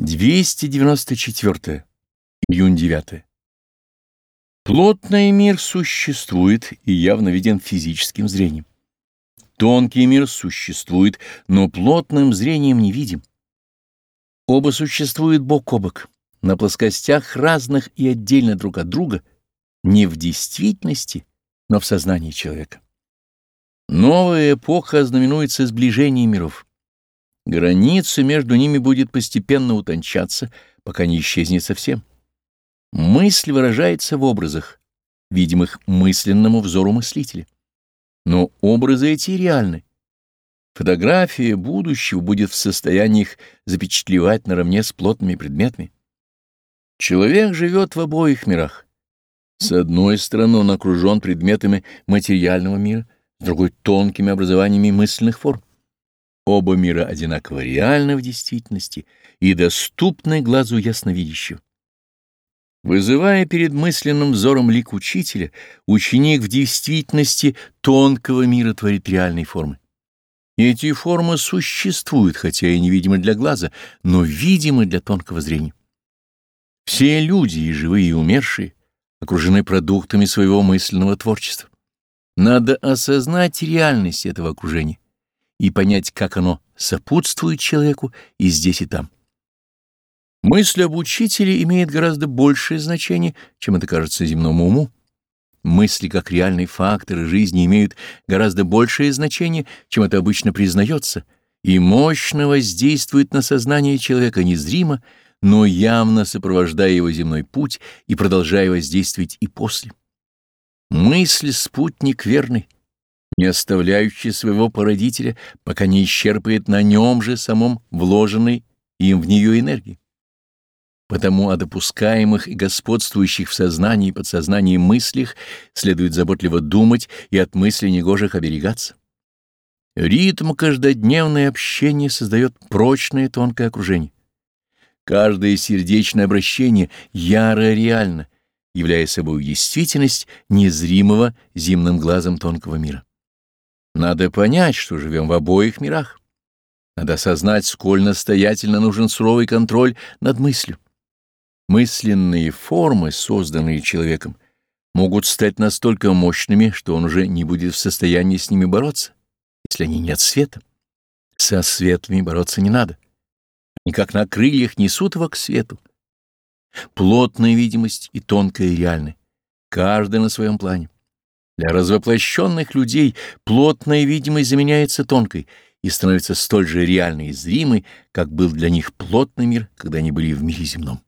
294. Июнь 9. Плотный мир существует и явно виден физическим зрением. Тонкий мир существует, но плотным зрением не видим. Оба существуют бок о бок, на плоскостях разных и отдельно друг от друга, не в действительности, но в сознании человека. Новая эпоха знаменуется сближением миров. Граница между ними будет постепенно утончаться, пока не исчезнет совсем. Мысль выражается в образах, видимых мысленному взору мыслителя. Но образы эти реальны. Фотография будущего будет в состоянии их запечатлевать наравне с плотными предметами. Человек живет в обоих мирах. С одной стороны, он окружен предметами материального мира, с другой — тонкими образованиями мысленных форм. Оба мира одинаково реальны в действительности и доступны глазу ясновидящего. Вызывая перед мысленным взором лик учителя, ученик в действительности тонкого мира творит реальной формы. Эти формы существуют, хотя и невидимы для глаза, но видимы для тонкого зрения. Все люди, и живые, и умершие, окружены продуктами своего мысленного творчества. Надо осознать реальность этого окружения и понять, как оно сопутствует человеку и здесь, и там. Мысль об учителе имеет гораздо большее значение, чем это кажется земному уму. Мысли как реальные факторы жизни имеют гораздо большее значение, чем это обычно признается, и мощно воздействует на сознание человека незримо, но явно сопровождая его земной путь и продолжая воздействовать и после. Мысль — спутник верный, не оставляющий своего породителя, пока не исчерпает на нем же самом вложенной им в нее энергии. Потому о допускаемых и господствующих в сознании и подсознании мыслях следует заботливо думать и от мыслей негожих оберегаться. Ритм каждодневное общение создает прочное тонкое окружение. Каждое сердечное обращение яро реально, являя собой действительность незримого земным глазом тонкого мира. Надо понять, что живем в обоих мирах. Надо осознать, сколь настоятельно нужен суровый контроль над мыслью. Мысленные формы, созданные человеком, могут стать настолько мощными, что он уже не будет в состоянии с ними бороться, если они нет света. Со светлыми бороться не надо. Они как на крыльях несут его к свету. Плотная видимость и тонкая и каждая на своем плане. Для развоплощенных людей плотная видимость заменяется тонкой и становится столь же реальной и зримой, как был для них плотный мир, когда они были в мире земном.